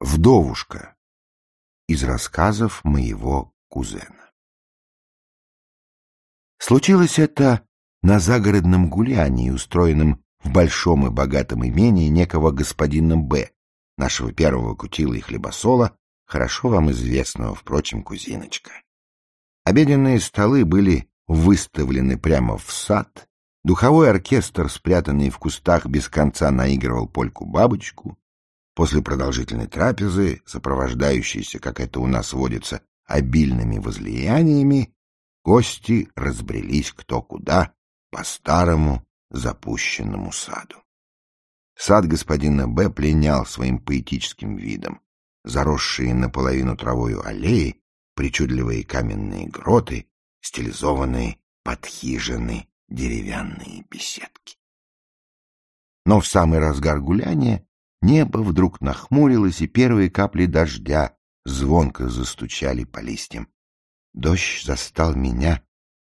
Вдовушка из рассказов моего кузена. Случилось это на загородном гулянии, устроенном в большом и богатом имении некого господина Б, нашего первого кутила и хлебосола, хорошо вам известного, впрочем, кузиночка. Обеденные столы были выставлены прямо в сад, духовой оркестр, спрятанный в кустах, без конца наигрывал польку-бабочку, После продолжительной трапезы, сопровождающейся, как это у нас водится, обильными возлияниями, гости разбрелись кто куда по старому запущенному саду. Сад господина Б. пленял своим поэтическим видом. Заросшие наполовину травою аллеи, причудливые каменные гроты, стилизованные под хижины деревянные беседки. Но в самый разгар гуляния Небо вдруг нахмурилось, и первые капли дождя звонко застучали по листьям. Дождь застал меня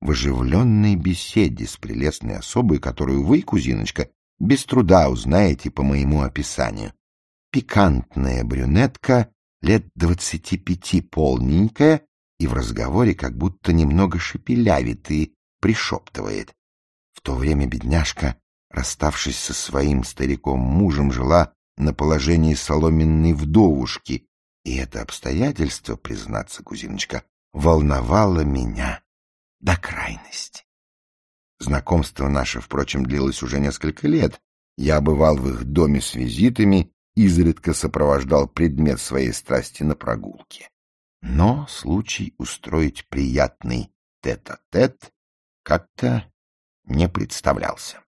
в оживленной беседе с прелестной особой, которую вы, кузиночка, без труда узнаете по моему описанию. Пикантная брюнетка, лет двадцати пяти полненькая, и в разговоре как будто немного шепелявит и пришептывает. В то время бедняжка, расставшись со своим стариком-мужем, жила на положении соломенной вдовушки, и это обстоятельство, признаться, кузиночка, волновало меня до крайности. Знакомство наше, впрочем, длилось уже несколько лет. Я бывал в их доме с визитами, изредка сопровождал предмет своей страсти на прогулке. Но случай устроить приятный тет-а-тет -тет как-то не представлялся.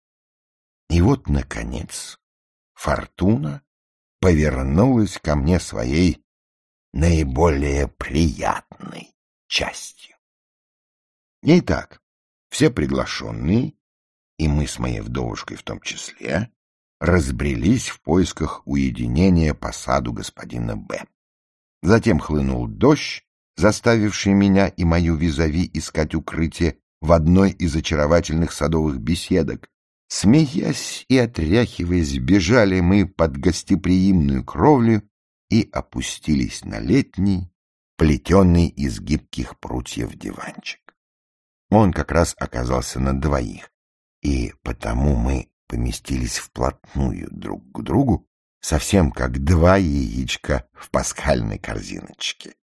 И вот, наконец, фортуна повернулась ко мне своей наиболее приятной частью. Итак, все приглашенные, и мы с моей вдовушкой в том числе, разбрелись в поисках уединения по саду господина Б. Затем хлынул дождь, заставивший меня и мою визави искать укрытие в одной из очаровательных садовых беседок, Смеясь и отряхиваясь, бежали мы под гостеприимную кровлю и опустились на летний, плетенный из гибких прутьев диванчик. Он как раз оказался на двоих, и потому мы поместились вплотную друг к другу, совсем как два яичка в пасхальной корзиночке.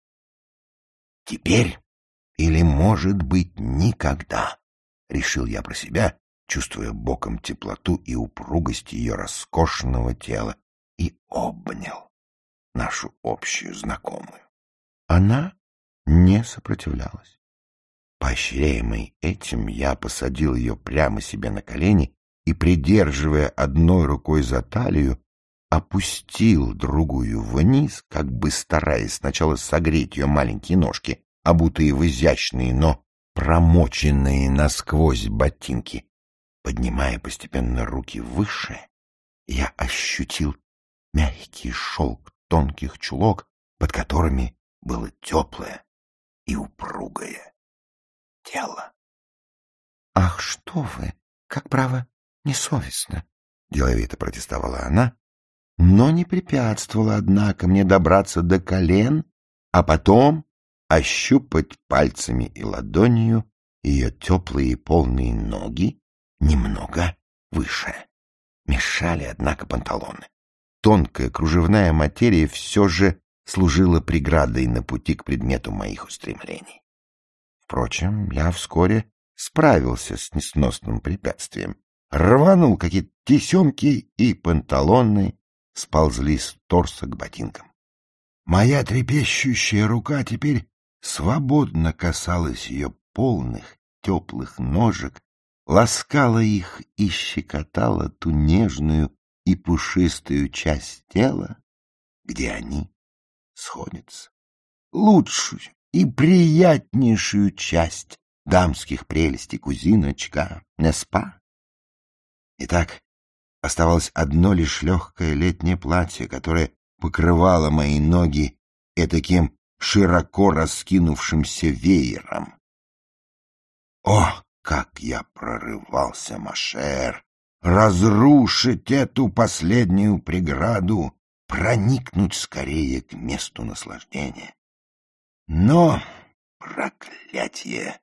Теперь или, может быть, никогда, — решил я про себя, чувствуя боком теплоту и упругость ее роскошного тела, и обнял нашу общую знакомую. Она не сопротивлялась. Поощряемый этим, я посадил ее прямо себе на колени и, придерживая одной рукой за талию, опустил другую вниз, как бы стараясь сначала согреть ее маленькие ножки, обутые в изящные, но промоченные насквозь ботинки, Поднимая постепенно руки выше, я ощутил мягкий шелк тонких чулок, под которыми было теплое и упругое тело. — Ах, что вы! Как право, несовестно! — деловито протестовала она, но не препятствовала, однако, мне добраться до колен, а потом ощупать пальцами и ладонью ее теплые полные ноги немного выше. Мешали, однако, панталоны. Тонкая кружевная материя все же служила преградой на пути к предмету моих устремлений. Впрочем, я вскоре справился с несносным препятствием. Рванул какие-то тесемки, и панталоны сползли с торса к ботинкам. Моя трепещущая рука теперь свободно касалась ее полных, теплых ножек, ласкала их и щекотала ту нежную и пушистую часть тела, где они сходятся. Лучшую и приятнейшую часть дамских прелестей кузиночка, не спа? Итак, оставалось одно лишь легкое летнее платье, которое покрывало мои ноги этаким широко раскинувшимся веером. О, как я прорывался, Машер, разрушить эту последнюю преграду, проникнуть скорее к месту наслаждения. Но, проклятие,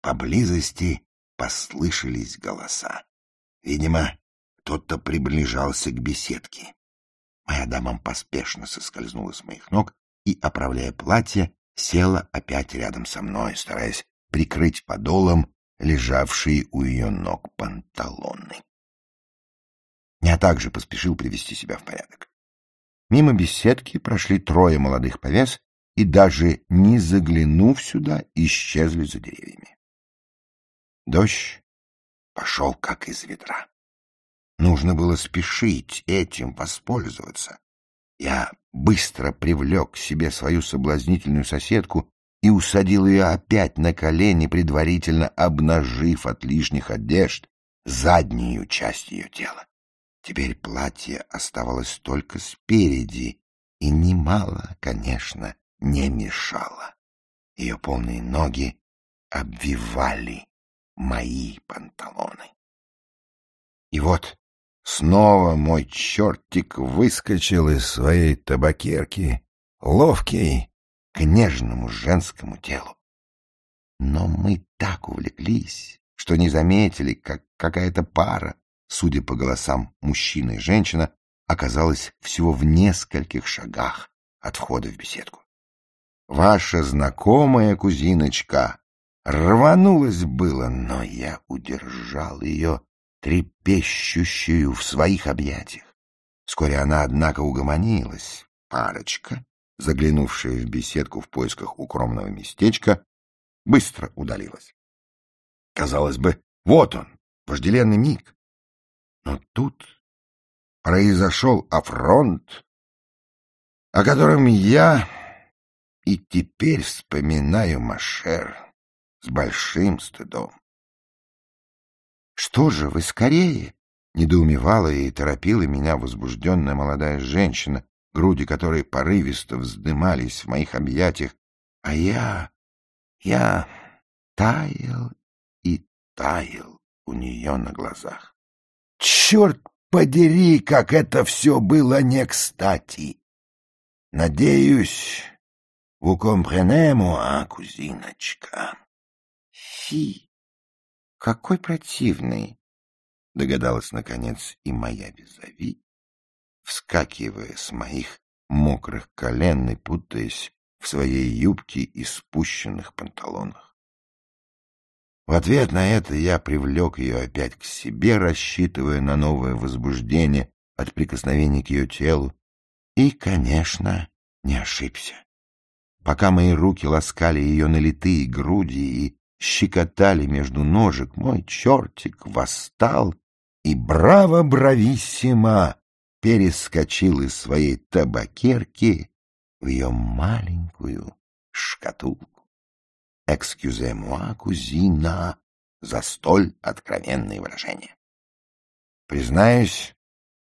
поблизости послышались голоса. Видимо, кто-то приближался к беседке. Моя дама поспешно соскользнула с моих ног и, оправляя платье, села опять рядом со мной, стараясь прикрыть подолом лежавшие у ее ног панталоны. Я также поспешил привести себя в порядок. Мимо беседки прошли трое молодых повес и, даже не заглянув сюда, исчезли за деревьями. Дождь пошел как из ведра. Нужно было спешить этим воспользоваться. Я быстро привлек к себе свою соблазнительную соседку и усадил ее опять на колени, предварительно обнажив от лишних одежд заднюю часть ее тела. Теперь платье оставалось только спереди, и немало, конечно, не мешало. Ее полные ноги обвивали мои панталоны. И вот Снова мой чертик выскочил из своей табакерки, ловкий, к нежному женскому телу. Но мы так увлеклись, что не заметили, как какая-то пара, судя по голосам мужчина и женщина, оказалась всего в нескольких шагах от входа в беседку. Ваша знакомая кузиночка рванулась было, но я удержал ее трепещущую в своих объятиях. Вскоре она, однако, угомонилась. Парочка, заглянувшая в беседку в поисках укромного местечка, быстро удалилась. Казалось бы, вот он, вожделенный миг. Но тут произошел афронт, о котором я и теперь вспоминаю Машер с большим стыдом. «Что же вы, скорее!» — недоумевала и торопила меня возбужденная молодая женщина, груди которой порывисто вздымались в моих объятиях, а я... я таял и таял у нее на глазах. Черт подери, как это все было не кстати! Надеюсь, vous comprenez moi, кузиночка. Фи! Какой противный! Догадалась, наконец, и моя визави, вскакивая с моих мокрых колен и путаясь в своей юбке и спущенных панталонах. В ответ на это я привлек ее опять к себе, рассчитывая на новое возбуждение от прикосновений к ее телу, и, конечно, не ошибся. Пока мои руки ласкали ее налитые груди и щекотали между ножек, мой чертик восстал и браво брависсимо перескочил из своей табакерки в ее маленькую шкатулку. «Экскюзе-муа, кузина!» за столь откровенные выражения. Признаюсь,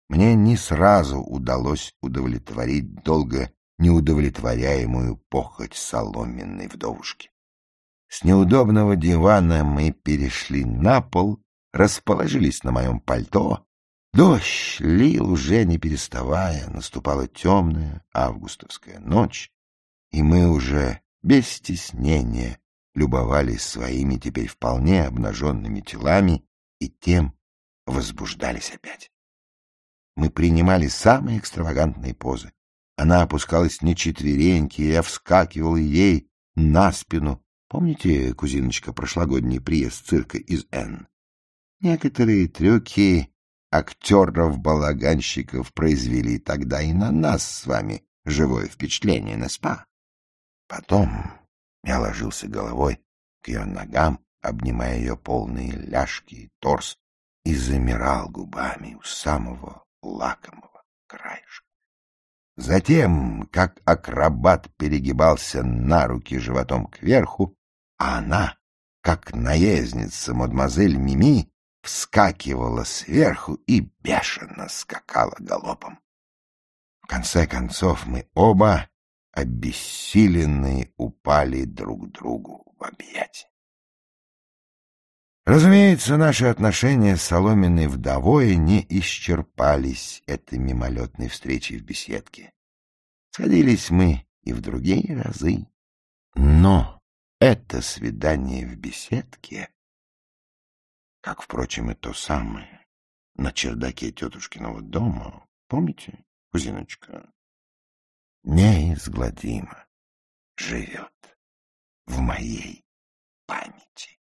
мне не сразу удалось удовлетворить долго неудовлетворяемую похоть соломенной вдовушки. С неудобного дивана мы перешли на пол, расположились на моем пальто. Дождь лил уже не переставая, наступала темная августовская ночь, и мы уже без стеснения любовались своими теперь вполне обнаженными телами и тем возбуждались опять. Мы принимали самые экстравагантные позы. Она опускалась на четвереньки, я вскакивал ей на спину, Помните, кузиночка, прошлогодний приезд цирка из Н? Некоторые трюки актеров-балаганщиков произвели тогда и на нас с вами живое впечатление на спа. Потом я ложился головой к ее ногам, обнимая ее полные ляжки и торс, и замирал губами у самого лакомого краешка. Затем, как акробат перегибался на руки животом кверху, а она, как наездница мадемуазель Мими, вскакивала сверху и бешено скакала галопом. В конце концов мы оба, обессиленные, упали друг другу в объятия. Разумеется, наши отношения с соломенной вдовой не исчерпались этой мимолетной встречей в беседке. Сходились мы и в другие разы. Но это свидание в беседке, как, впрочем, и то самое, на чердаке тетушкиного дома, помните, кузиночка, неизгладимо живет в моей памяти.